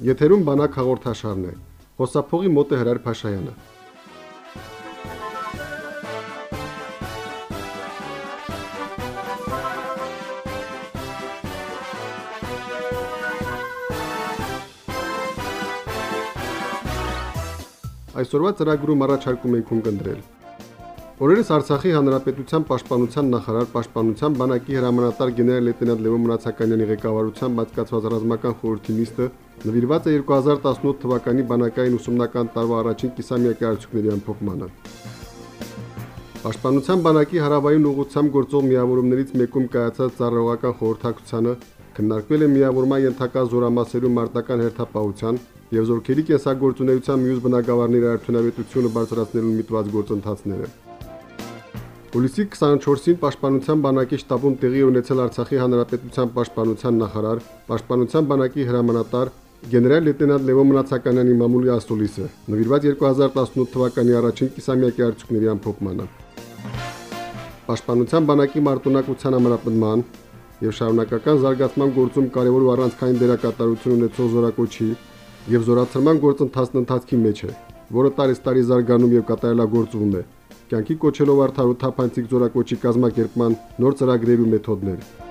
Եթերում բանակ հաղորդաշարն է։ Խոսափողի մոտ է Հրար Փաշայանը։ Այսօրվա ծրագրում առաջարկում ենք ունկնդրել Օրերս Արցախի Հանրապետության Պաշտպանության նախարար Պաշտպանության բանակի հրամանատար գեներալ լեյտենանտ Լևոն Մնացականյանի ղեկավարությամբ անցկացված ռազմական խորհրդի նիստը նվիրված է 2018 թվականի բանակային ուսումնական տարվա առաջին կիսամյակի արդյունքների ամփոփմանը։ Պաշտպանության բանակի հարավային ուղղությամբ գործող միավորումներից մեկում կայացած ծառայողական խորհրդակցությանը քննարկվել է միավորման ենթակա զորամասերու մարտական հերթապահության եւ զորքերի կենսագործունեության մյուս բնակավարների արդյունավետությունը բարձրացնելու միտված գործընթացները։ Հուլիսի 24-ին Պաշտպանության բանակի շտաբում տեղի ունեցել Արցախի Հանրապետության Պաշտպանության նախարար, Պաշտպանության բանակի հրամանատար գեներալ լեյտենանտ Լևոն Մնացականյանի մամուլի ասուլիսը, նվիրված 2018 թվականի առաջին կիսամյակի արդյունքների ամփոփմանը։ Պաշտպանության բանակի մարտունակության ամրապնդման եւ շարունակական զարգացման գործում կարևոր ու առանցքային դերակատարություն ունեցող զորակոչի եւ զորացման գործընթացն ընթացքի մեջ է, որը տարեստարի զարգանում եւ կատարելագործվում է կյանքի կոչելով արդար ու թափանցիկ զորակոչի կազմակերպման նոր ծրագրեր ու մեթոդներ։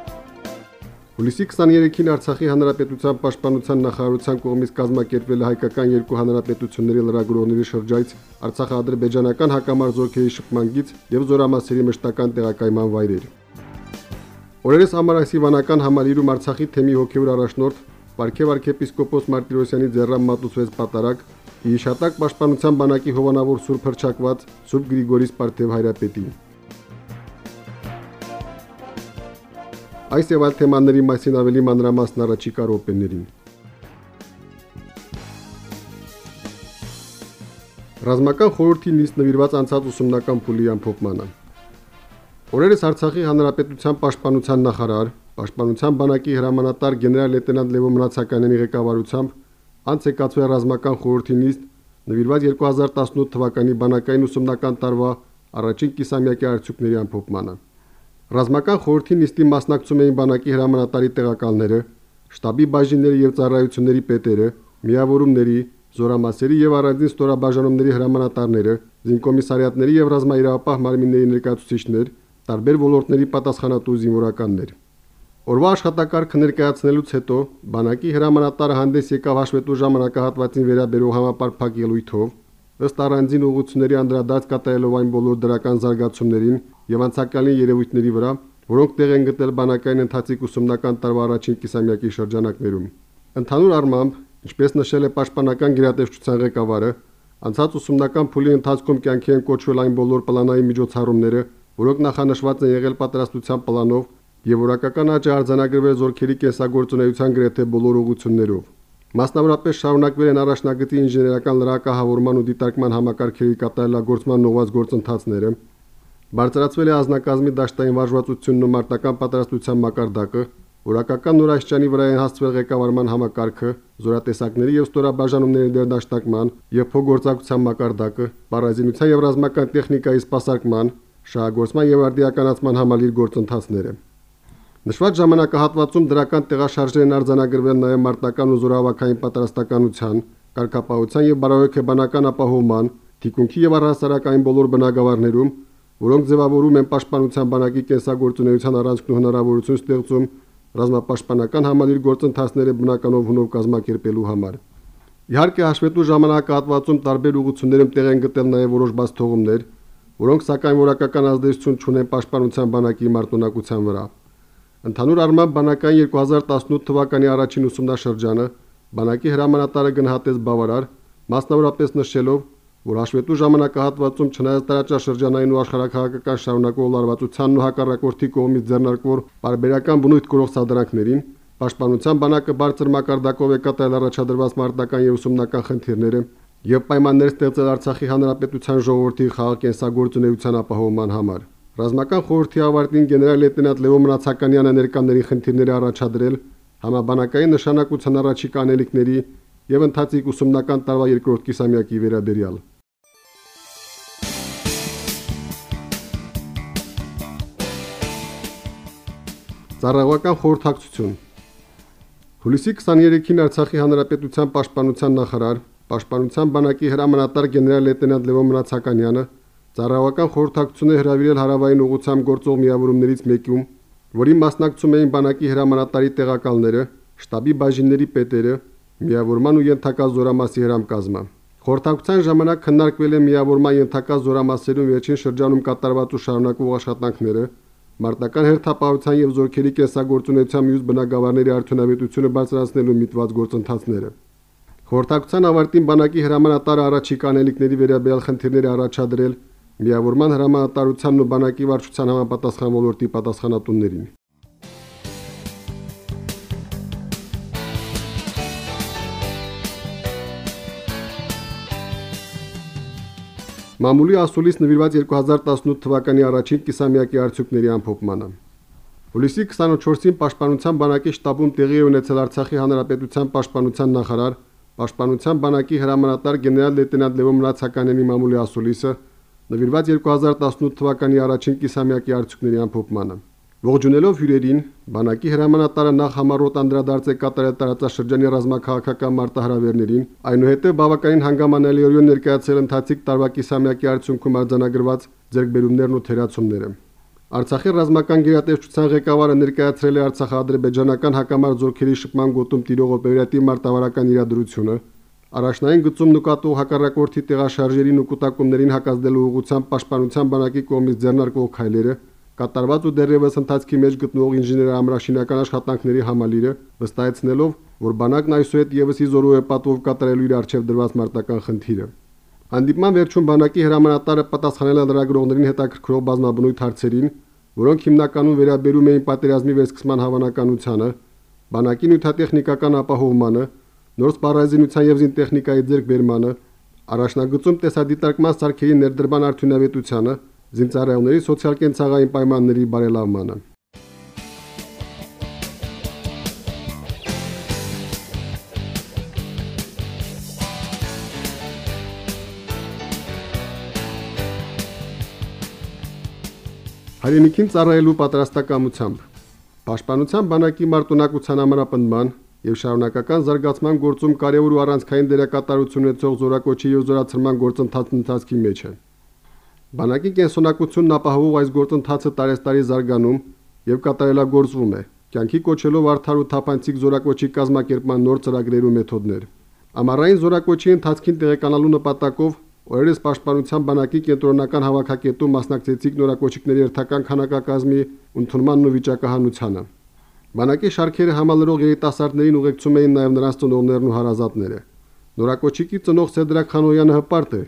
Հուլիսի 23-ին Արցախի Հանրապետության Պաշտպանության նախարարության կողմից կազմակերպվել է հայկական երկու հանրապետությունների լրագրողների շրջայց Արցախա-ադրբեջանական հակամարտ զորքերի շփման գիծ եւ զորամասերի մշտական տեղակայման վայրեր։ Օրերս ամառասի վանական համալիրում Արցախի թեմի հոգեոր առաջնորդ Պարքև arczepiskopos Մարտիրոսյանի ձեռամ մատուցվեց պատարակ Իշատակ պաշտպանության բանակի հովանավոր Սուրբ հրճակված Սուրբ Գրիգորիս Պարթև հայրապետին։ Այս եւ այլ թեմաների մասին ավելի մանրամասն առաջիկա րոպեներին։ Ռազմական խորհրդի նիստ նվիրված անցած ուսումնական փուլի ամփոփմանը։ Օրերս Արցախի Հանրապետության Պաշտպանության նախարար, Պաշտպանության բանակի հրամանատար գեներալ լեյտենանտ Լևոն Մնացականյանի ղեկավարությամբ անց եկածվի ռազմական խորհրդի նիստ նվիրված 2018 թվականի բանակային ուսումնական տարվա առաջին կիսամյակի արդյունքների ամփոփմանը։ Ռազմական խորհրդի նիստի մասնակցում էին բանակի հրամանատարի տեղակալները, շտաբի բաժինների եւ ծառայությունների պետերը, միավորումների, զորամասերի եւ առանձին ստորաբաժանումների հրամանատարները, զինկոմիսարիատների եւ ռազմաիրապահ մարմինների ներկայացուցիչներ, տարբեր ոլորտների պատասխանատու զինվորականներ։ Օրվա աշխատակարգը ներկայացնելուց հետո բանակի հրամանատարը հանդես եկավ հաշվետու ժամանակահատվածին վերաբերող համապարփակ ելույթով ըստ առանձին ուղղությունների անդրադարձ կատարելով այն բոլոր դրական զարգացումներին եւ անցակալին երևույթների վրա, որոնք տեղ են գտել բանակային ընթացիկ ուսումնական տարվա առաջին կիսամյակի շրջանակներում։ Ընդհանուր առմամբ, ինչպես նշել է Պաշտպանական գերատեսչության ղեկավարը, անցած ուսումնական փուլի ընթացքում կյանքի են կոչվել այն բոլոր պլանային միջոցառումները, որոնք նախանշված են եղել պատրաստության պլանով եւ որակական աճ արձանագրվել զորքերի կենսագործունեության գրեթե բոլոր ուղություններով։ Մասնավորապես շարունակվել են առաջնագծի ինժեներական լրակահավորման ու դիտարկման համակարգերի կատարելագործման նոված գործընթացները, բարձրացվել է ազնագազմի դաշտային վարժվածությունն ու մարտական պատրաստության մակարդակը, որակական նորաշճանի վրա են հասցվել ղեկավարման համակարգը, զորատեսակների եւ ստորաբաժանումների դերդաշնակման եւ փոխգործակցության մակարդակը, պարազինության եւ ռազմական տեխնիկայի սպասարկման, շահագործման եւ արդիականացման համալիր գործընթացները։ Նշված ժամանակահատվածում դրական տեղաշարժեր են արձանագրվել նաև մարտական ու զորավակային պատրաստականության, կարգապահության եւ բարոյքեբանական ապահովման, թիկունքի եւ առհասարակային բոլոր բնակավարներում, որոնք ձևավորում են պաշտպանության բանակի կենսագործունեության առանցքն ու հնարավորություն ստեղծում ռազմապաշտպանական համալիր գործընթացները բնականով հունով կազմակերպելու համար։ Իհարկե հաշվետու ժամանակահատվածում տարբեր ուղություններում տեղ են գտել նաև որոշ բաց թողումներ, որոնք սակայն որակական ազդեցություն չունեն պաշտպանության բանակի մարտունակության վրա։ Ընդհանուր առմամբ բանակային 2018 թվականի առաջին ուսումնաշրջանը բանակի հրամանատարը գնահատեց բավարար, մասնավորապես նշելով, որ հաշվետու ժամանակահատվածում չնայած տարածաշրջանային ու աշխարհակահաղական շարունակող լարվածությանն ու հակառակորդի կողմից ձեռնարկվող բարբերական բնույթ կրող սադրանքներին, պաշտպանության բանակը բարձր մակարդակով է կատարել առաջադրված մարտական եւ ուսումնական խնդիրները եւ պայմաններ ստեղծել Արցախի հանրապետության ժողովրդի խաղաղ ապահովման համար։ Ռազմական խորհրդի ավարտին գեներալ լեյտենանտ Լևոն Մնացականյանը ներկանների խնդիրները առաջադրել համաբանակային նշանակության առաջիկա անելիքների եւ ընթացիկ ուսումնական տարվա երկրորդ կիսամյակի վերաբերյալ։ Ծառայողական խորհրդակցություն Հուլիսի 23-ին Արցախի հանրապետության պաշտպանության նախարար, պաշտպանության բանակի հրամանատար գեներալ լեյտենանտ Լևոն Մնացականյանը ծառայական խորհրդակցություն է հրավիրել հարավային ուղությամբ գործող միավորումներից մեկում, որի մասնակցում էին բանակի հրամանատարի տեղակալները, շտաբի բաժինների պետերը, միավորման ու ենթակա զորամասի հրամկազմը։ Խորհրդակցության ժամանակ քննարկվել է միավորման ենթակա զորամասերում վերջին շրջանում կատարված ու շարունակվող աշխատանքները, մարտական հերթապահության եւ զորքերի կեսագործունեության մյուս բնակավարների արդյունավետությունը բարձրացնելու միտված գործընթացները։ Խորհրդակցության ավարտին բանակի հրամանատարը առաջիկ անելիքների վերաբերյալ խնդիրներ առաջադրել միավորման հրամանատարությանն ու բանակի վարչության համապատասխան ոլորտի պատասխանատուններին։ Մամուլի ասուլիս նվիրված 2018 թվականի առաջին կիսամյակի արդյունքների ամփոփմանը։ Հուլիսի 24-ին Պաշտպանության բանակի շտաբում տեղի ունեցել Արցախի Հանրապետության Պաշտպանության նախարար, Պաշտպանության բանակի հրամանատար գեներալ լեյտենանտ Լևոն Մնացականյանի մամուլի ասուլիսը նվիրված 2018 թվականի առաջին կիսամյակի արդյունքների ամփոփմանը։ Ողջունելով հյուրերին, բանակի հրամանատարը նախ համառոտ անդրադարձ է կատարել տարածաշրջանի ռազմաքաղաքական մարտահրավերներին, այնուհետև բավականին հանգամանալիորեն ներկայացել ընթացիկ տարվա կիսամյակի արդյունքում արձանագրված ձեռքբերումներն ու թերացումները։ Արցախի ռազմական գերատեսչության ղեկավարը ներկայացրել է Արցախա-ադրբեջանական հակամարտ զորքերի շփման գոտում տիրող օպերատիվ մարտավարական իրադրությունը, առաջնային գծում նկատող հակառակորդի տեղաշարժերին ու կൂട്ടակումներին հակազդելու ուղղությամբ պաշտպանության բանակի կողմից ձեռնարկվող քայլերը, կատարված ու դեռևս ընթացքի մեջ գտնվող ինժեներամրաշինական աշխատանքների համալիրը, վստահեցնելով, որ բանակն այսուհետ եւս իզորու է պատվով կատարելու իր արժեվ դրված մարտական խնդիրը։ Հանդիպման վերջում բանակի հրամանատարը պատասխանել է լրագրողներին հետաքրքրող բազմաբնույթ հարցերին, որոնք հիմնականում վերաբերում էին պատերազմի վերսկսման հավանականությանը, բանակի նյութատեխնիկական ապահովմանը, նոր սպառազինության եւ զինտեխնիկայի ձեռքբերմանը, առաջնագծում տեսադիտարկման սարքերի ներդրման արդյունավետությանը, զինծառայողների սոցիալ-կենցաղային պայմանների բարելավմանը։ Հայրենիքին ծառայելու պատրաստակամությամբ Պաշտպանության բանակի մարտունակության ամրապնդման եւ շարունակական զարգացման գործում կարևոր ու առանցքային դերակատարություն ունեցող զորակոչի եւ զորացրման գործընթացն ընթացքի մեջ է։ Բանակի կենսունակությունն ապահովող այս գործընթացը տարեստարի զարգանում եւ կատարելագործվում է, կյանքի կոչելով արդար ու թափանցիկ զորակոչի կազմակերպման նոր ծրագրեր ու մեթոդներ։ Ամառային զորակոչի ընթացքին տեղեկանալու նպատակով Օրերս Պաշտպանության բանակի կենտրոնական հավաքակետում մասնակցեցիկ նորակոչիկների երթական քանակակազմի ընդունմանն ու վիճակահանությանը։ Բանակի շարքերը համալրող երիտասարդներին ուղեկցում էին նաև նրանց ծնողներն ու հարազատները։ Նորակոչիկի ծնող Սեդրակ Խանոյանը հպարտ է,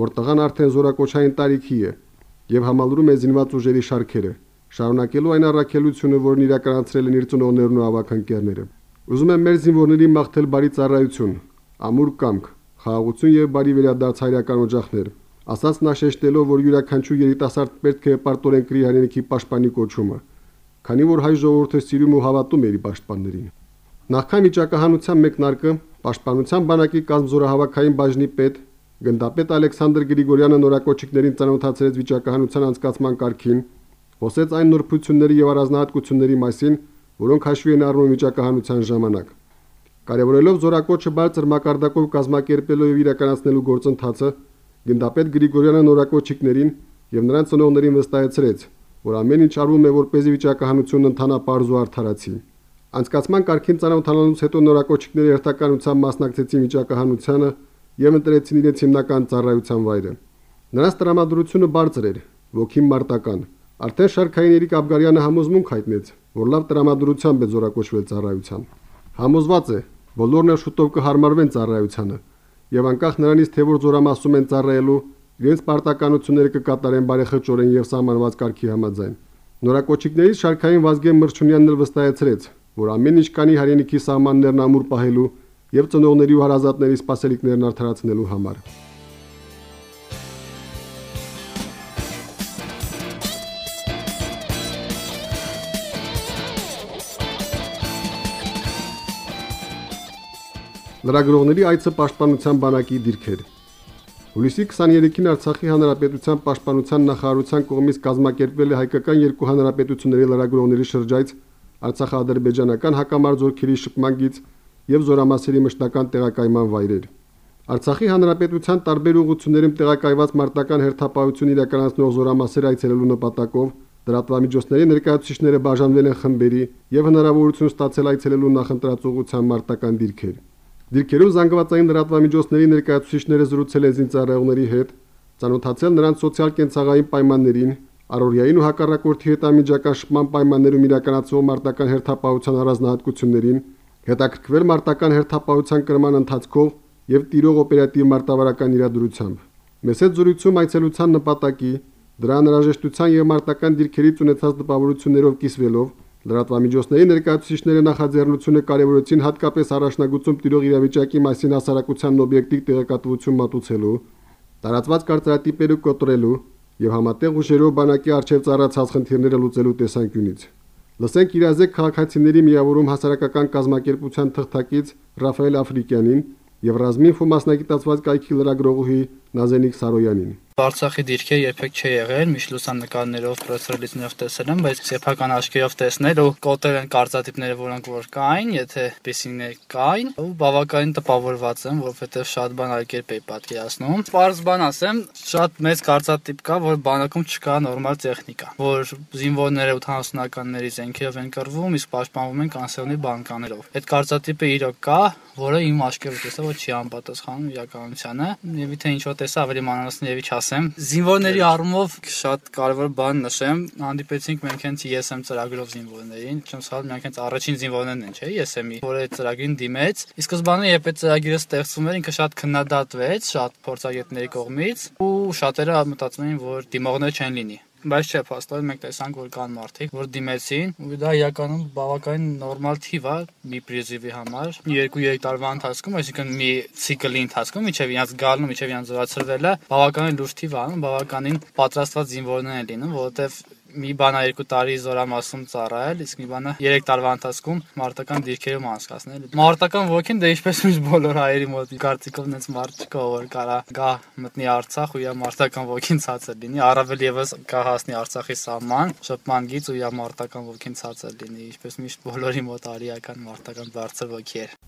որ տղան արդեն զորակոչային տարիքի է եւ համալրում է զինված ուժերի շարքերը, շարունակելու այն առաքելությունը, որն իրականացրել են իր ծնողներն ու ավակ ընկերները։ Ուզում եմ մեր զինվորների մաղթել բարի ծառայություն, ամուր կամք, խաղաղություն եւ բարի վերադարձ հայրական օջախներ։ Ասաց նա շեշտելով, որ յուրաքանչյուր երիտասարդ պետք է պարտորեն կրի հայրենիքի պաշտպանի կոչումը, քանի որ հայ ժողովուրդը սիրում ու հավատում է իր պաշտպաններին։ Նախքան վիճակահանության մեկնարկը պաշտպանության բանակի կազմզորահավաքային բաժնի պետ գնդապետ Ալեքսանդր Գրիգորյանը նորակոչիկներին ծանոթացրեց վիճակահանության անցկացման կարգին, խոսեց այն նորբությունների եւ առանձնահատկությունների մասին, որոնք հաշվի են առնում վիճակահանության ժամանակ։ Կարևորելով զորակոչը բարձր մակարդակով կազմակերպելու եւ իրականացնելու գործընթացը, գնդապետ Գրիգորյանը նորակոչիկներին եւ նրանց ծնողներին վստահեցրեց, որ ամեն ինչ արվում է որպեսզի վիճակահանությունն པարզ ու արդարացի։ Անցկացման կարգին ծանոթանալուց հետո նորակոչիկների հերթականության մասնակցեցին վիճակահանությանը եւ ընտրեցին իրենց հիմնական ծառայության վայրը։ Նրանց տրամադրությունը բարձր էր, ոգին մարտական։ Արդեն Շարքային Երիկ Աբգարյանը համոզմունք հայտնեց, որ լավ տրամադրությամբ է զորակոչվել ծառայության։ Համոզված է, բոլորն էլ շուտով կհարմարվեն ծառայությանը եւ անկախ նրանից թե որ զորամասում են ծառայելու, իրենց պարտականությունները կկատարեն բարեխճորեն եւ սահմանված կարգի համաձայն։ Նորակոչիկներից շարքային Վազգեն Մրչունյանն էլ վստահեցրեց, որ ամեն ինչ կանի հայրենիքի սահմաններն ամուր պահելու եւ ծնողների ու հարազատների սպասելիքներն արդարացնելու համար։ Լրագրողների այցը պաշտպանության բանակի դիրքեր։ Հուլիսի 23-ին Արցախի հանրապետության պաշտպանության նախարարության կողմից կազմակերպվել է հայկական երկու հանրապետությունների լրագրողների շրջայց Արցախա-ադրբեջանական հակամարձությունների շփման գիծ եւ զորամասերի մշտական տեղակայման վայրեր։ Արցախի հանրապետության տարբեր ուղություններում տեղակայված մարտական հերթապահություն իրականացնող զորամասեր այցելելու նպատակով դրատվամիջոցների ներկայացուցիչները բաժանվել են խմբերի եւ հնարավորություն ստացել այցելելու նախընտրած ուղղության մարտական դիրքեր։ Դիրքերում զանգվածային լրատվամիջոցների ներկայացուցիչները զրուցել են զինծառայողների հետ, ցանոթացել նրանց սոցիալ-կենցաղային պայմաններին, առօրյային ու հակառակորդի հետ ամիջական շփման պայմաններում իրականացվող մարտական հերթապահության առանձնահատկություններին, հետաքրքրվել մարտական հերթապահության կրման ընթացքով եւ տիրող օպերատիվ մարտավարական իրադրությամբ։ Մեծ զրույցում այցելության նպատակի, դրա անհրաժեշտության եւ մարտական դիրքերից ունեցած տպավորություններով կիսվելով Լրատվամիջոցների ներկայացուցիչները նախաձեռնությունը կարևորեցին հատկապես առաջնագծում տիրող իրավիճակի մասին հասարակության օբյեկտիվ տեղեկատվություն մատուցելու, տարածված կարծրատիպերը կոտրելու եւ համատեղ ուժերով բանակի արչեւ ծառացած խնդիրները լուծելու տեսանկյունից։ Լսենք իրազեկ քաղաքացիների միավորում հասարակական կազմակերպության թղթակից Ռաֆայել Աֆրիկյանին եւ ռազմին ու մասնագիտացված կայքի լրագրողուհի Նազենիկ Սարոյանին։ Արցախի դիրքը երբեք չի եղել, միշտ լուսանկարներով, պրեսրելիզներով տեսել եմ, բայց սեփական աչքերով տեսնել ու կոտել են կարծատիպները, որոնք որ կային, եթե պեսիններ կային, ու բավականին տպավորված եմ, որովհետև շատ բան այլ կերպ էի պատկերացնում։ Պարզ բան ասեմ, շատ մեծ կարծատիպ կա, որ բանակում չկա նորմալ տեխնիկա, որ զինվորները 80-ականների զենքերով են կռվում, իսկ պաշտպանվում են կանսերնի բանկաներով։ Այդ կարծատիպը իրոք կա, որը իմ աչքերով տեսա, որ չի անպատասխանում իրականությանը։ Եվ թե ինչ որ տեսա, ավելի մանրացնեւի չասեմ։ Զինվորների առումով շատ կարևոր բան նշեմ, հանդիպեցինք մենք հենց ESM ծրագրով զինվորներին, չեմ սխալ, մենք հենց առաջին զինվորներն են, չէ՞, ESM-ի, որ այդ ծրագրին դիմեց։ Իսկ սկզբանե երբ այդ ծրագիրը ստեղծվում էր, ինքը շատ քննադատվեց շատ փորձագետների կողմից, ու շատերը մտածում էին, որ դիմողներ չեն լինի բայց չէ, փաստորեն մենք տեսանք, որ կան մարդիկ, որ դիմեցին, ու դա իրականում բավականին նորմալ թիվ է մի պրիզիվի համար։ 2-3 տարվա ընթացքում, այսինքն մի ցիկլի ընթացքում, միջև իրաց գալն ու միջև իրաց զորացրվելը, բավականին լուրջ թիվ է, բավականին պատրաստված զինվորներ են լինում, որովհետև մի բանա 2 տարի զորամասում ծառայել, իսկ մի բանը 3 տարվա ընթացքում մարտական դիրքերում անցկացնել։ Մարտական ոգին դե ինչպես միշտ բոլոր հայերի մոտ կարծիքով նենց մարդ չկա, որ կարա գա մտնի Արցախ ու իր մարտական ոգին ցածր լինի, առավել եւս կա հասնի Արցախի սահման, շփման գից ու իր մարտական ոգին ցածր լինի, ինչպես միշտ բոլորի մոտ արիական մարտական բարձր ոգի էր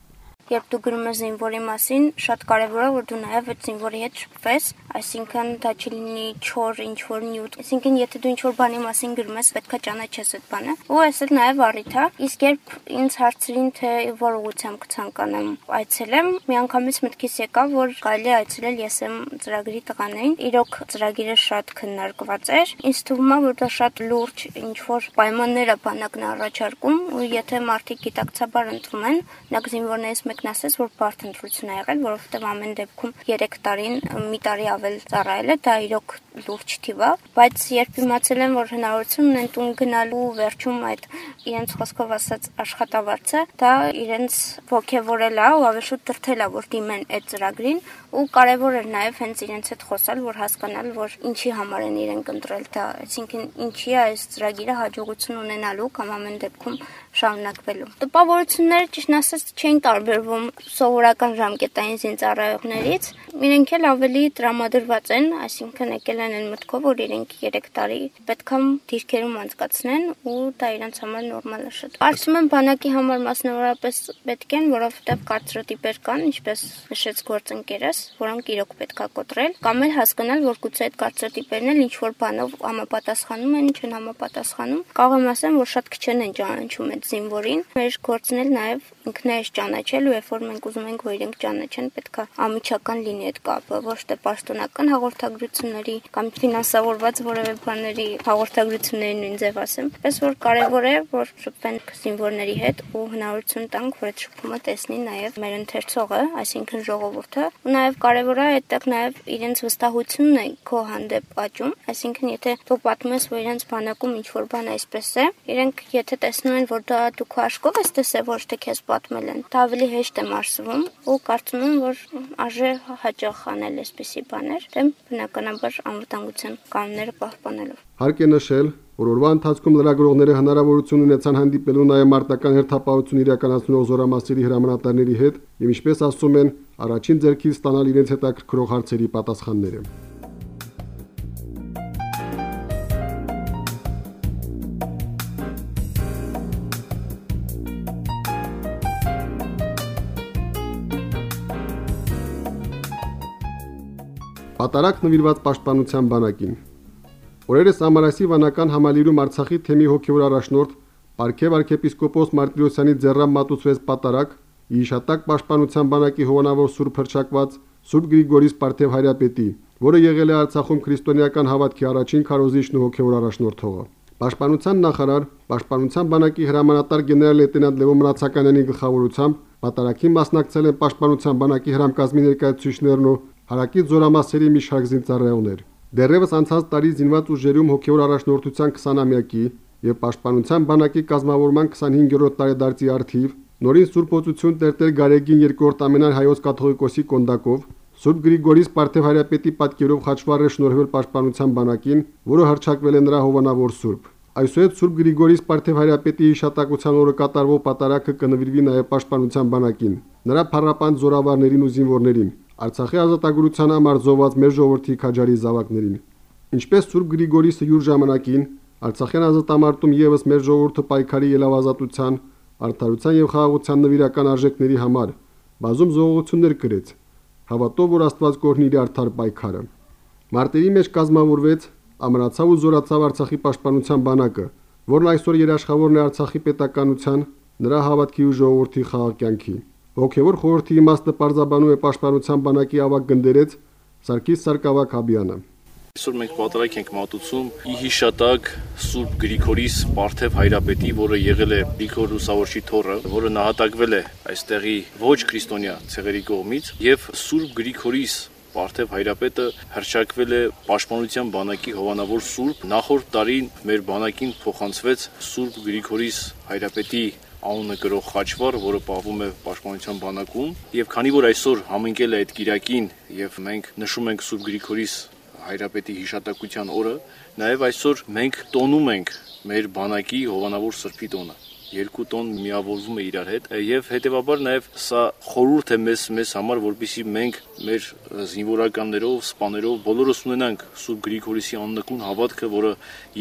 երբ դու գրում ես զինվորի մասին, շատ կարևոր է որ դու նաև այդ զինվորի հետ շփվես, այսինքն դա չլինի չոր ինչ որ նյութ։ Այսինքն եթե դու ինչ որ բանի մասին գրում ես, պետքա ճանաչես այդ բանը։ Ու այս էլ նաև առիթ է։ Իսկ երբ ինձ հարցրին թե որ ուղությամբ կցանկանամ այցելեմ, միանգամից մտքիս եկավ, որ կարելի է այցելել ԵՍՄ ծրագրի տղաներին։ Իրոք ծրագիրը շատ քննարկված էր։ Ինձ թվում է, որ դա շատ լուրջ ինչ որ պայմաններ է բանակն առաջարկում, ու եթե մարդիկ գիտակցաբար ընդունում են, նակ զինվորներից մեկն ասես, որ բարդ ընտրություն է եղել, որովհետև ամեն դեպքում 3 տարին մի տարի ավել ծառայել է, դա իրոք լուրջ թիվ է, բայց երբ իմացել եմ, որ հնարավորություն ունեն տուն գնալու վերջում այդ իրենց խոսքով ասած աշխատավարձը, դա իրենց ողջևորել է ու ավելի շուտ դրթել է, որ դիմեն այդ ծրագրին ու կարևոր էր նաև հենց իրենց հետ խոսալ, որ հասկանալ, որ ինչի համար են իրենք ընտրել դա, այսինքն ինչի է այս ծրագիրը հաջողություն ունենալու կամ ամեն դեպքում շարունակվելու։ Տպավորությունները ճիշտ ասած չէին տարբերվում սովորական ժամկետային զինծառայողներից, իրենք էլ ավելի տրամադրված են, այսինքն եկել են այն մտքով, որ իրենք 3 տարի պետքա դիրքերում անցկացնեն ու դա իրենց համար նորմալ է շատ։ Կարծում եմ բանակի համար մասնավորապես պետք են, որովհետև կարծրատիպեր կան, ինչպես նշեց գործընկերս, որոնք իրոք պետքա կոտրել, կամ էլ հասկանալ, որ գուցե այդ կարծրատիպերն էլ ինչ որ բանով համապատասխանում են, չեն համապատասխանում։ Կարող եմ ասեմ, որ շատ քիչ են ճանաչում այդ զինվորին։ Մեր գործն էլ նաև ինքն է ճանաչել ու երբ որ մենք ուզում ենք, որ իրենք ճանաչեն, պետքա ամիջական լինի այդ կապը, ոչ թե պաշտոնական հաղորդագրությունների կամ ֆինանսավորված որևէ բաների հաղորդագրությունների նույն ձև ասեմ։ Պես որ կարևոր է, որ շփվեն զինվորների հետ ու հնարավորություն տանք, որ այդ շփումը տեսնի նաև մեր ընթերցողը, այսինքն ժողովուրդը, ու նաև կարևոր է այդտեղ նաև իրենց վստահությունն է քո հանդեպ աճում, այսինքն եթե դու պատմում ես, որ իրենց բանակում ինչ որ բան այսպես է, իրենք եթե տեսնում են, որ դա դու քո աշկով ես տեսել, ոչ թե քեզ պատմել են, դա ավելի հեշտ է մարսվում ու կարծում եմ, որ արժե հաճախ անել այսպիսի բաներ, դեմ բնականաբար անվտանգության կանոնները պահպանելով։ Հարկ է նշել, որ օրվա ընթացքում լրագրողները հնարավորություն ունեցան հանդիպելու նաև մարտական հերթապահություն իրականացնող զորամասերի հրամանատարների հետ եւ ինչպես ասում են, առաջին ձեռքից ստանալ իրենց հետաքրքրող հարցերի պատասխանները։ Պատարակ նվիրված պաշտպանության բանակին։ Օրերս Ամարասի վանական համալիրում Արցախի թեմի հոգևոր առաջնորդ Պարքև arczepiskopos Մարտիրոսյանի ձեռամբ մատուցվեց պատարակ Իշատակ պաշտպանության բանակի հովանավոր Սուրբ հրճակված Սուրբ Գրիգորիս Պարթև Հայրապետի, որը եղել է Արցախում քրիստոնեական հավատքի առաջին քարոզիչն ու հոգևոր առաջնորդողը։ Պաշտպանության նախարար, Պաշտպանության բանակի հրամանատար գեներալ լեյտենանտ Լևոն Մնացականյանի գլխավորությամբ Պատարակի մասնակցել են Պաշտպանության բանակի հրամկազմի ներկայացուցիչներն ու հարակից զորամասերի մի շարք զինծառայողներ։ Դեռևս անցած տարի զինված ուժերում հոգևոր առաջնորդության 20-ամյակի եւ Պաշտպանության բանակի կազմավորման 25-րդ տարեդարձի արդիվ նորին Սուրբ Օծություն Տերտեր Գարեգին երկրորդ ամենայն հայոց կաթողիկոսի կոնդակով Սուրբ Գրիգորիս Պարթև Հայրապետի պատկերով խաչվառ է շնորհվել Պաշտպանության բանակին, որը հրճակվել է նրա հովանավոր Սուրբ Այսուհետ Սուրբ Գրիգորիս Պարթև Հայրապետի հիշատակության օրը կատարվող պատարակը կնվիրվի նաև Պաշտպանության բանակին, նրա փառապանտ զորավարներին ու զինվորներին, Արցախի ազատագրության համար զոհված մեր ժողովրդի քաջարի զավակներին։ Ինչպես Սուրբ Գրիգորիսը յուր ժամանակին Արցախյան ազատամարտում եւս մեր ժողովուրդը պայքարի ելավազատության, արդարության եւ խաղաղության նվիրական արժեքների համար բազում զողողություններ կրեց, հավատով որ Աստված կօրհնի իր արդար պայքարը։ Մարտերի մեջ կազմավորվեց ամրացավ ու զորացավ Արցախի պաշտպանության բանակը, որն այսօր երաշխավորն է Արցախի պետականության, նրա հավատքի ու ժողովրդի խաղաղ Հոգևոր խորհրդի իմաստը պարզաբանում է պաշտպանության բանակի ավակ գնդերեց Սարգիս Սարգսակյան Հաբյանը։ Այսօր մենք պատարակ ենք մատուցում ի հիշատակ Սուրբ Գրիգորիս Պարթև Հայրապետի, որը եղել է Գրիգոր Լուսավորչի թոռը, որը նահատակվել է այստեղի ոչ քրիստոնյա ցեղերի կողմից, եւ Սուրբ Գրիգորիս Պարթև Հայրապետը հրճակվել է Պաշտպանության բանակի հովանավոր Սուրբ նախորդ տարին մեր բանակին փոխանցվեց Սուրբ Գրիգորիս Հայրապետի անունը գրող խաչվար, որը պահվում է Պաշտպանության բանակում, եւ քանի որ այսօր համընկել է այդ Կիրակին եւ մենք նշում ենք Սուրբ Գրիգորիս Հայրապետի հիշատակության օրը, նաեւ այսօր մենք տոնում ենք մեր բանակի հովանավոր Սրբի տոնը երկու տոն միավորվում է իրար հետ եւ հետեւաբար նաեւ սա խորհուրդ է մեզ մեզ համար որբիսի մենք մեր զինվորականներով, սպաներով բոլորս ունենանք Սուրբ Գրիգորիսի աննկուն հավատքը, որը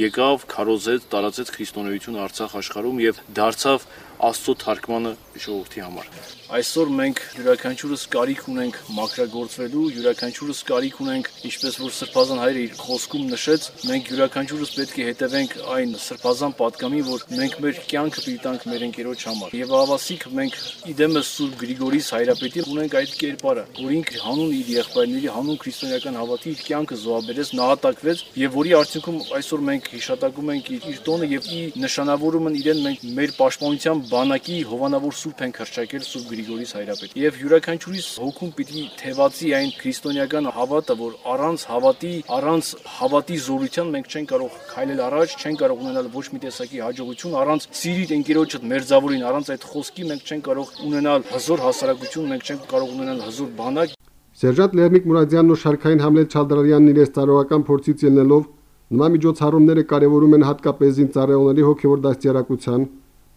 եկավ, քարոզեց, տարածեց քրիստոնեությունը Արցախ աշխարհում եւ դարձավ Աստծո թարգմանը ժողովրդի համար։ Այսօր մենք յուրաքանչյուրս կարիք ունենք մակրագործվելու, յուրաքանչյուրս կարիք ունենք, ինչպես որ Սրբազան հայրը իր խոսքում նշեց, մենք յուրաքանչյուրս պետք է հետևենք այն Սրբազան պատգամին, որ մենք մեր կյանքը պիտանք մեր ընկերոջ համար։ Եվ ավասիկ մենք իդեմս Սուրբ Գրիգորիս հայրապետի ունենք այդ կերպարը, որ ինքը հանուն իր եղբայրների, հանուն քրիստոնեական հավատի իր կյանքը զոհաբերեց, նահատակվեց եւ որի արդյունքում այսօր մենք հիշատակում ենք իր, տոնը եւ ի նշանավորում են իրեն մենք մեր պաշտպանության բանակի հովանավոր սուրբ ենք հրճակել Սուրբ Գրիգորիս հայրապետ։ Եվ յուրաքանչյուրիս հոգում պիտի թևածի այն քրիստոնեական հավատը, որ առանց հավատի, առանց հավատի զորության մենք չենք կարող քայլել առաջ, չենք կարող ունենալ ոչ մի տեսակի հաջողություն, առանց սիրիտ ընկերոջը մերձավորին, առանց այդ խոսքի մենք չենք կարող ունենալ հզոր հասարակություն, մենք չենք կարող ունենալ հզոր բանակ։ Սերժանտ Լեռնիկ Մուրադյանն ու Շարքային Համլետ Չալդարյանն իրենց ծառայական փորձից ելնելով նման միջոցառումները կարևորում են հատկապես զինծառայողների հոգևոր դաստիարակության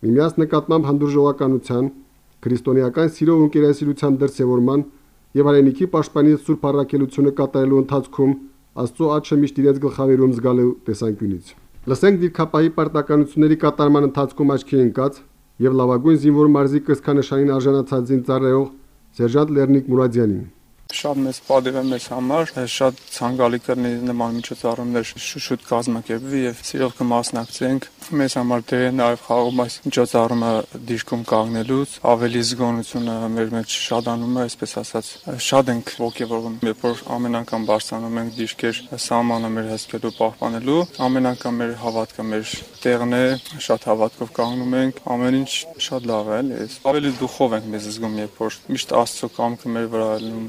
միմյանց նկատմամբ հանդուրժողականության, քրիստոնեական սիրո ու ընկերասիրության դրսևորման եւ հայրենիքի պաշտպանից սուրբ առաքելությունը կատարելու ընթացքում Աստծո աչքը միշտ իրենց գլխավերում զգալու տեսանկյունից։ Լսենք դիրքապահի պարտականությունների կատարման ընթացքում աչքի ընկած եւ լավագույն զինվոր մարզի կսկանշանին արժանացած զինծառայող Սերժանտ Լեռնիկ Մուրադյանին շատ մեծ պատիվ է մեզ համար, շատ ցանկալի կրնի նման միջոցառումներ շուտ կազմակերպվի եւ սիրով կմասնակցենք։ Մեզ համար դե նաեւ խաղում այս միջոցառումը դիրքում կանգնելուց ավելի զգոնությունը մեր մեջ շատանում է, այսպես ասած, շատ ենք ողջևորում, երբ որ ամեն անգամ բարձրանում ենք դիրքեր սահմանը մեր հսկելու պահպանելու, ամեն անգամ մեր հավատքը մեր տեղն է, շատ հավատքով կանգնում ենք, ամեն ինչ շատ լավ է, էլի։ Ավելի դուխով ենք մեզ զգում, երբ որ միշտ Աստծո կամքը մեր վրա ելնում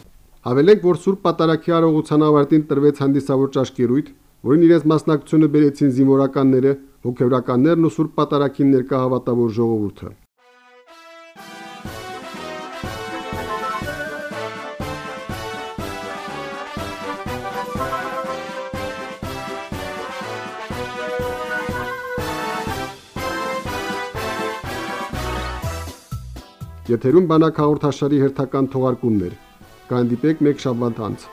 Հավելենք, որ Սուրբ Պատարագի արողության ավարտին տրվեց հանդիսավոր ճաշկերույթ, որին իրենց մասնակցությունը բերեցին զինվորականները, հոգևորականներն ու Սուրբ Պատարագին ներկա հավատավոր ժողովուրդը։ Եթերում բանակ հաղորդաշարի հերթական թողարկումներ կհանդիպեք մեկ շաբաթ անց։